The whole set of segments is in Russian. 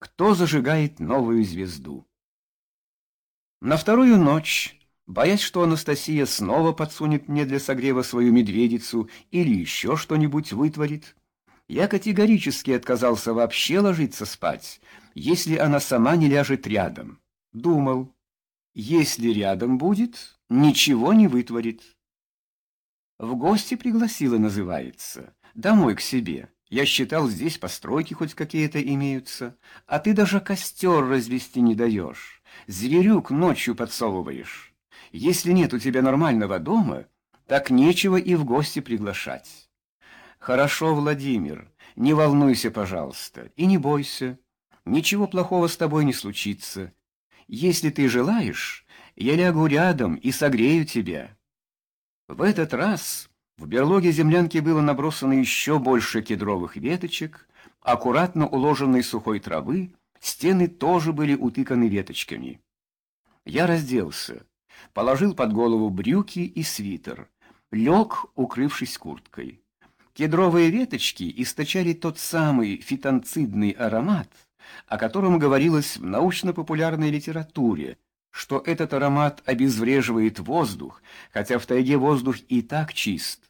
кто зажигает новую звезду. На вторую ночь, боясь, что Анастасия снова подсунет мне для согрева свою медведицу или еще что-нибудь вытворит, я категорически отказался вообще ложиться спать, если она сама не ляжет рядом. Думал, если рядом будет, ничего не вытворит. В гости пригласила, называется, домой к себе. Я считал, здесь постройки хоть какие-то имеются, а ты даже костер развести не даешь, зверюк ночью подсовываешь. Если нет у тебя нормального дома, так нечего и в гости приглашать. Хорошо, Владимир, не волнуйся, пожалуйста, и не бойся. Ничего плохого с тобой не случится. Если ты желаешь, я лягу рядом и согрею тебя. В этот раз в берлоге землянки было набросано еще больше кедровых веточек, аккуратно уложенной сухой травы, стены тоже были утыканы веточками. Я разделся, положил под голову брюки и свитер, лег, укрывшись курткой. Кедровые веточки источали тот самый фитонцидный аромат, о котором говорилось в научно-популярной литературе, что этот аромат обезвреживает воздух, хотя в тайге воздух и так чист.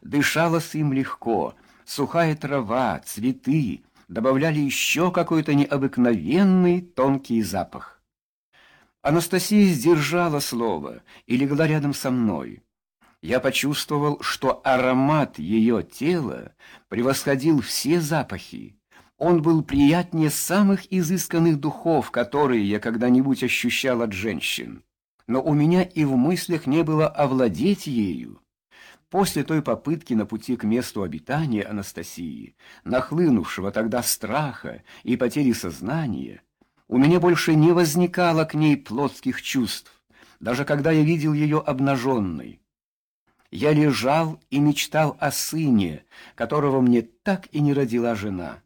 Дышалось им легко, сухая трава, цветы добавляли еще какой-то необыкновенный тонкий запах. Анастасия сдержала слово и легла рядом со мной. Я почувствовал, что аромат ее тела превосходил все запахи. Он был приятнее самых изысканных духов, которые я когда-нибудь ощущал от женщин. Но у меня и в мыслях не было овладеть ею. После той попытки на пути к месту обитания Анастасии, нахлынувшего тогда страха и потери сознания, у меня больше не возникало к ней плотских чувств, даже когда я видел ее обнаженной. Я лежал и мечтал о сыне, которого мне так и не родила жена.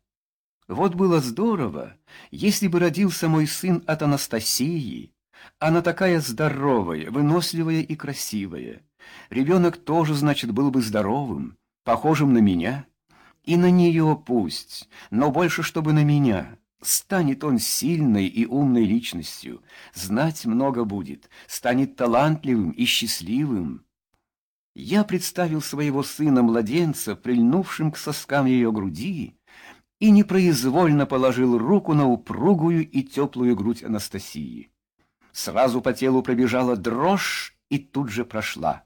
Вот было здорово, если бы родился мой сын от Анастасии, она такая здоровая, выносливая и красивая. Ребенок тоже, значит, был бы здоровым, похожим на меня. И на нее пусть, но больше, чтобы на меня. Станет он сильной и умной личностью, знать много будет, станет талантливым и счастливым. Я представил своего сына-младенца, прильнувшим к соскам ее груди, и непроизвольно положил руку на упругую и теплую грудь Анастасии. Сразу по телу пробежала дрожь и тут же прошла.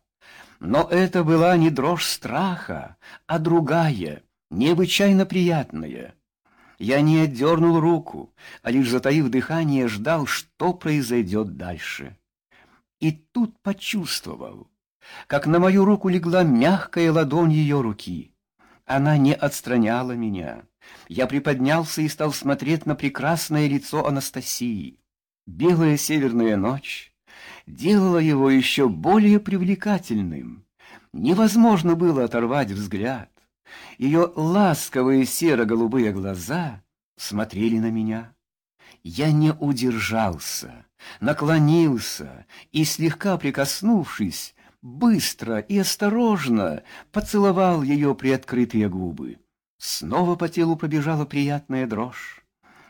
Но это была не дрожь страха, а другая, необычайно приятная. Я не отдернул руку, а лишь затаив дыхание, ждал, что произойдет дальше. И тут почувствовал, как на мою руку легла мягкая ладонь ее руки. Она не отстраняла меня. Я приподнялся и стал смотреть на прекрасное лицо Анастасии. Белая северная ночь делала его еще более привлекательным. Невозможно было оторвать взгляд. Ее ласковые серо-голубые глаза смотрели на меня. Я не удержался, наклонился и, слегка прикоснувшись, быстро и осторожно поцеловал ее приоткрытые губы. Снова по телу побежала приятная дрожь.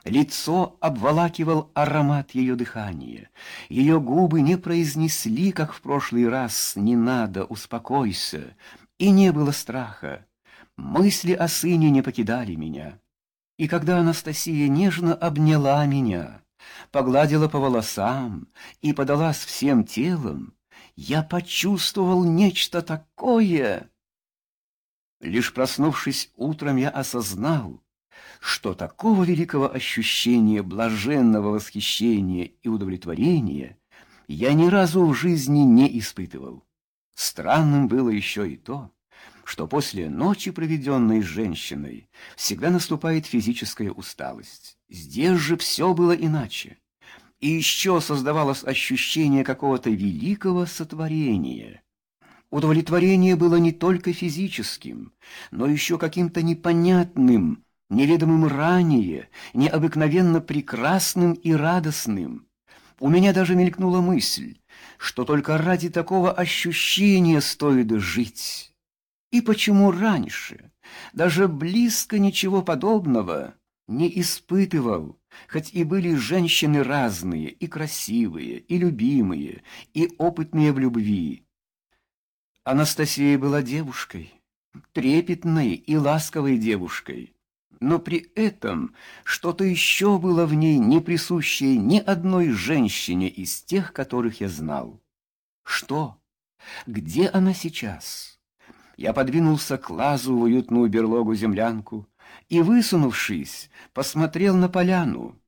Лицо обволакивал аромат ее дыхания. Ее губы не произнесли, как в прошлый раз, «Не надо, успокойся», и не было страха. Мысли о сыне не покидали меня. И когда Анастасия нежно обняла меня, погладила по волосам и подалась всем телом, я почувствовал нечто такое, Лишь проснувшись утром, я осознал, что такого великого ощущения блаженного восхищения и удовлетворения я ни разу в жизни не испытывал. Странным было еще и то, что после ночи, проведенной с женщиной, всегда наступает физическая усталость. Здесь же все было иначе. И еще создавалось ощущение какого-то великого сотворения — Удовлетворение было не только физическим, но еще каким-то непонятным, неведомым ранее, необыкновенно прекрасным и радостным. У меня даже мелькнула мысль, что только ради такого ощущения стоит жить. И почему раньше, даже близко ничего подобного, не испытывал, хоть и были женщины разные, и красивые, и любимые, и опытные в любви. Анастасия была девушкой, трепетной и ласковой девушкой, но при этом что-то еще было в ней не присущее ни одной женщине из тех, которых я знал. Что? Где она сейчас? Я подвинулся к лазу в уютную берлогу-землянку и, высунувшись, посмотрел на поляну.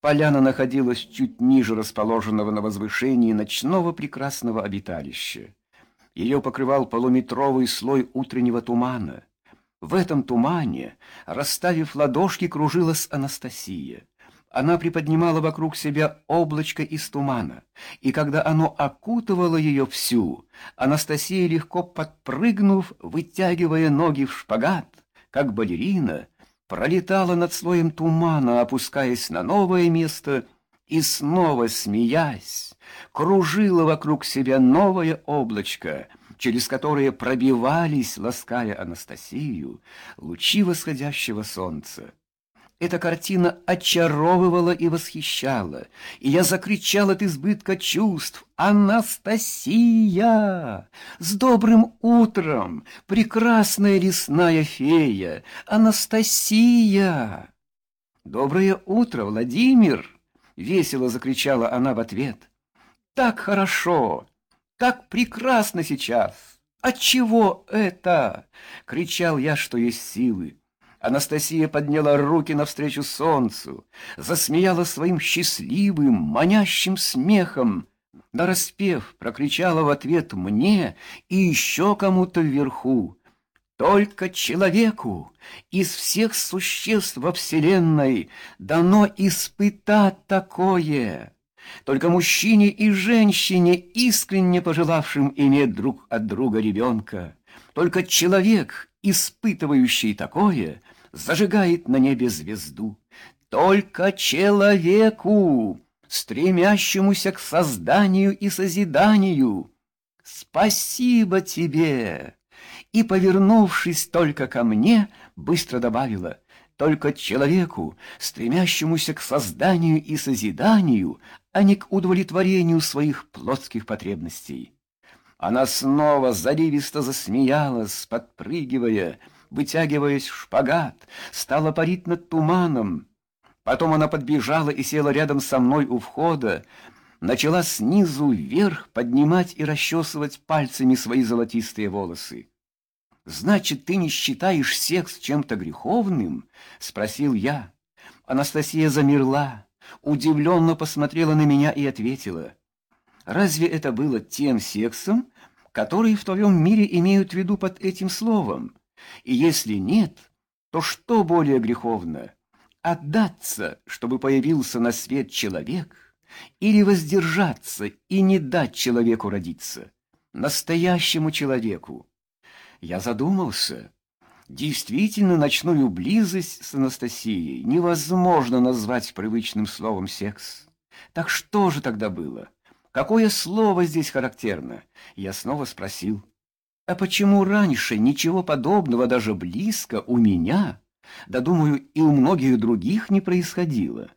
Поляна находилась чуть ниже расположенного на возвышении ночного прекрасного обиталища. Ее покрывал полуметровый слой утреннего тумана. В этом тумане, расставив ладошки, кружилась Анастасия. Она приподнимала вокруг себя облачко из тумана, и когда оно окутывало ее всю, Анастасия, легко подпрыгнув, вытягивая ноги в шпагат, как балерина, пролетала над слоем тумана, опускаясь на новое место и снова, смеясь, кружила вокруг себя новое облачко, через которое пробивались, лаская Анастасию, лучи восходящего солнца. Эта картина очаровывала и восхищала, и я закричал от избытка чувств «Анастасия! С добрым утром! Прекрасная лесная фея! Анастасия!» «Доброе утро, Владимир!» — весело закричала она в ответ. «Так хорошо! Так прекрасно сейчас! Отчего это?» — кричал я, что есть силы. Анастасия подняла руки навстречу солнцу, засмеяла своим счастливым, манящим смехом, нараспев, прокричала в ответ мне и еще кому-то вверху. Только человеку из всех существ во Вселенной дано испытать такое. Только мужчине и женщине, искренне пожелавшим иметь друг от друга ребенка. Только человек, испытывающий такое, зажигает на небе звезду. Только человеку, стремящемуся к созданию и созиданию. Спасибо тебе! И, повернувшись только ко мне, быстро добавила, только человеку, стремящемуся к созданию и созиданию, а не к удовлетворению своих плотских потребностей. Она снова заливисто засмеялась, подпрыгивая, вытягиваясь в шпагат, стала парить над туманом. Потом она подбежала и села рядом со мной у входа, начала снизу вверх поднимать и расчесывать пальцами свои золотистые волосы. «Значит, ты не считаешь секс чем-то греховным?» — спросил я. Анастасия замерла, удивленно посмотрела на меня и ответила. «Разве это было тем сексом, который в твоем мире имеют в виду под этим словом? И если нет, то что более греховно? Отдаться, чтобы появился на свет человек, или воздержаться и не дать человеку родиться, настоящему человеку? Я задумался. Действительно, ночную близость с Анастасией невозможно назвать привычным словом «секс». Так что же тогда было? Какое слово здесь характерно? Я снова спросил. А почему раньше ничего подобного даже близко у меня, да, думаю, и у многих других не происходило?